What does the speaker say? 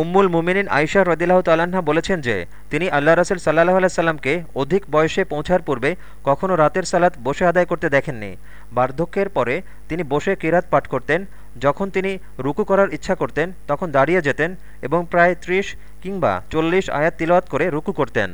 উম্মুল মুমিনিন আইশা রদিল্লাহ তাল্লাহা বলেছেন যে, তিনি আল্লাহ রসুল সাল্লাহ আলাইসাল্লামকে অধিক বয়সে পৌঁছার পূর্বে কখনও রাতের সালাত বসে আদায় করতে দেখেননি। বার্ধক্যের পরে তিনি বসে কিরাত পাঠ করতেন, যখন তিনি রুকু করার ইচ্ছা করতেন, তখন দাঁড়িয়ে যেতেন এবং প্রায় ত্রিশ কিংবা চল্লিশ আয়াত তিলওয়াত করে রুকু করতেন।